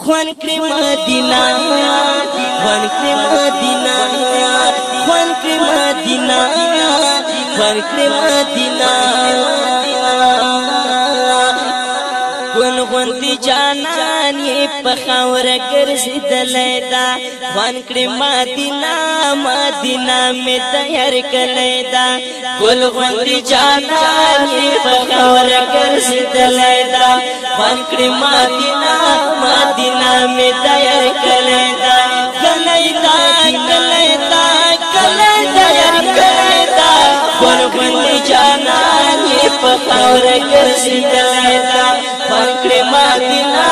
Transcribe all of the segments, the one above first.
خوان کړی مدینہ خوان کړی مدینہ خوان کړی مدینہ خوان کړی مدینہ ګون غونتی جانان یې په خاور ګرځیدلې دا خوان کړی مدینہ مدینہ می تیار کړې دا ګل غونتی جانان یې په خاور ګرځیدلې خوان کړی مدینہ مدینہ می دایر کله دا کله دا کله دا کله دایر کله دا قربان جانا یې په اور ګرځیدا دا خوان کړی مدینہ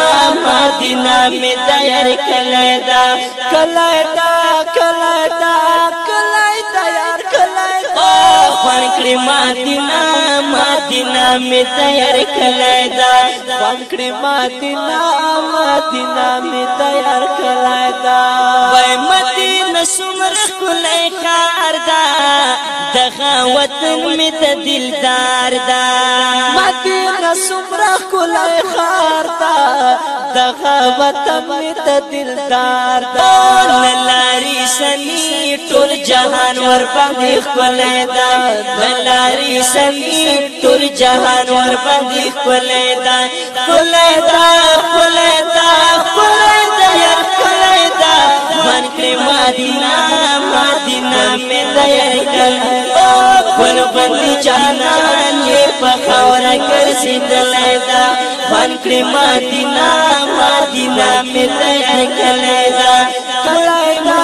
مدینہ می دایر کله دا کله دا کله دا کله دایر کله دا خوان کړی مدینہ مدینہ می تیار کړی دا پام کړی مدینہ مدینہ می تیار کړی دا وای مدینہ سمر کلی کار دا دغه وطن می ته دلدار دا مدینه سمر کلی خار دا دغه وطن می ته دلدار دا لاری سنی ټول جهان ور باندې کلی دا لاری سنی ټول جهان ور باندې کلی دا کلی دا کر دا بن کر مدینہ مدینہ میں دا کلے مدینہ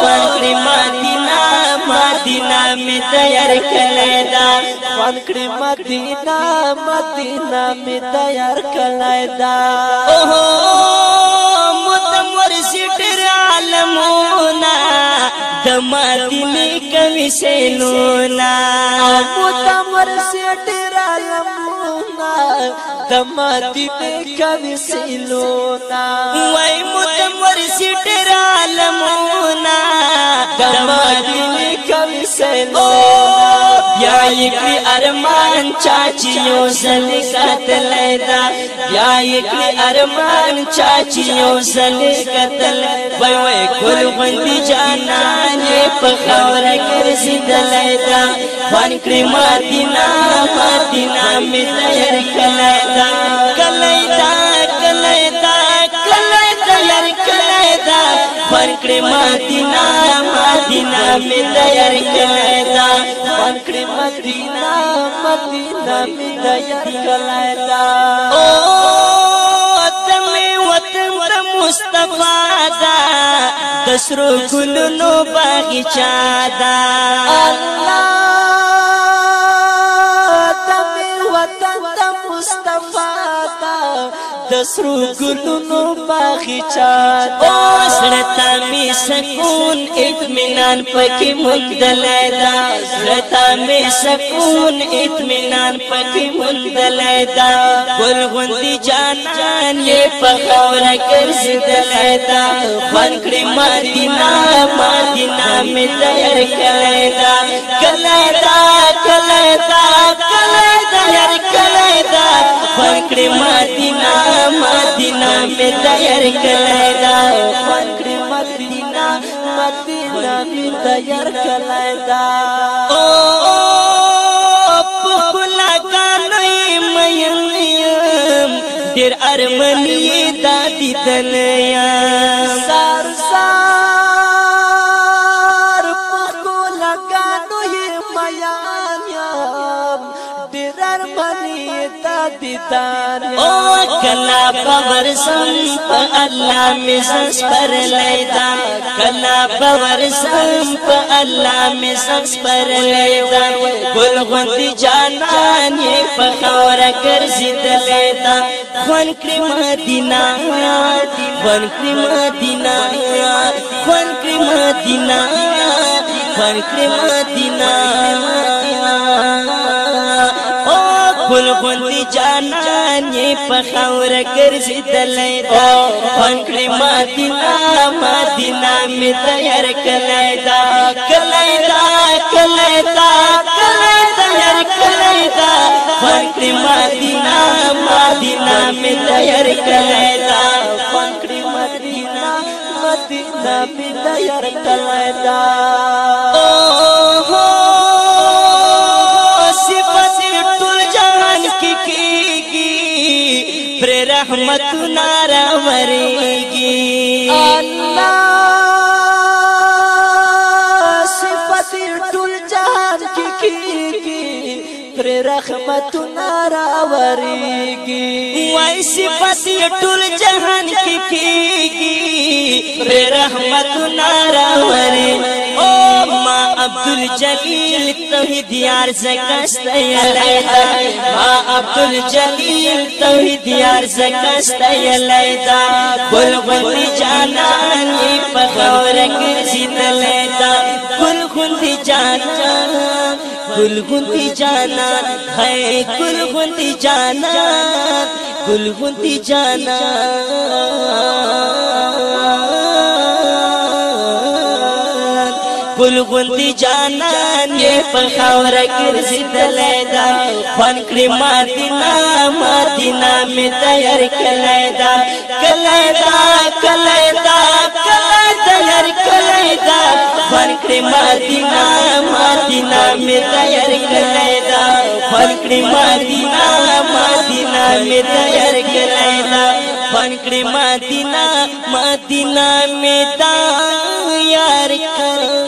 کر مدینہ مدینہ میں تیار دا بن کر مدینہ مدینہ میں تیار کر لا ہو ماتی می کوي سينونا او تمر سټ را لمونا د ماتی می کوي سينونا وای مو یکلی ارمان چاچی یو زل قتل دا بیا یکلی ارمان چاچی یو زل قتل وای وای ګل غوندی جانان په خبر ګرځي دلای دا وان کړی مدینہ مدینہ می تیر کلا دا فرکړې مدینه مدینه مې تیار کړای دا فرکړې مدینه مدینه مې تیار کړای دا او اتم وطن د مصطفی دا دسرو ګلونو باغچا دا الله دسرو گلونو باغی چاد او سرطا می سکون اتمنان پکی مددلائی دا سرطا می سکون اتمنان پکی مددلائی دا گلغندی جان جان یہ پکورا کرز دلائی دا بنکڑی مادینا مادینا می دیر کلائی دا کلائی دا کلائی دا خوانکړې مدینه مدینه مې تیار کړای دا خوانکړې مدینه مدینه مې تیار کړای دا او پخلا کانې مېم ډېر ارمنې دا دیدنه یا تا دیدار او کلا پاور سم په الله مزس پر لیدا کلا پاور سم په الله مزس پر لیدا ګل غوندي جانان په خور ګرځید لیدا خوان کړی مدینہ خوان کړی مدینہ خوان کړی مدینہ خوان کړی مدینہ ګل غوندي جانان یې په خاور ګرځیدلې دا پنکړې مدینه مدینه می تیار کړې دا کړې دا کړې دا کړې تیار کړې دا پنکړې مدینه مدینه می تیار کړې دا پنکړې مدینه مدینه می تیار کړې دا رحمت نارا مرے گی اللہ صفت ٹل جہان کی کی پر رحمت نارا ورے گی وہی صفت ٹل جہان کی کی گی پر رحمت نارا ورے عبد الجلیل توحید یار زکست علیہ عبدالجلیل توحید یار زکست ای لیدا گل گل جانان ای پخور کسی لیدا گل گل جانان گل گل جانان خیئے گل گل جانان گل گل جانان جانے دل بنکڑی ماد نام دا کلام کلر کل بنکڑی می تیار ماد دا تا دا بنکڑی دا نام تیار کل بنکڑی ماد نام ماد نام ت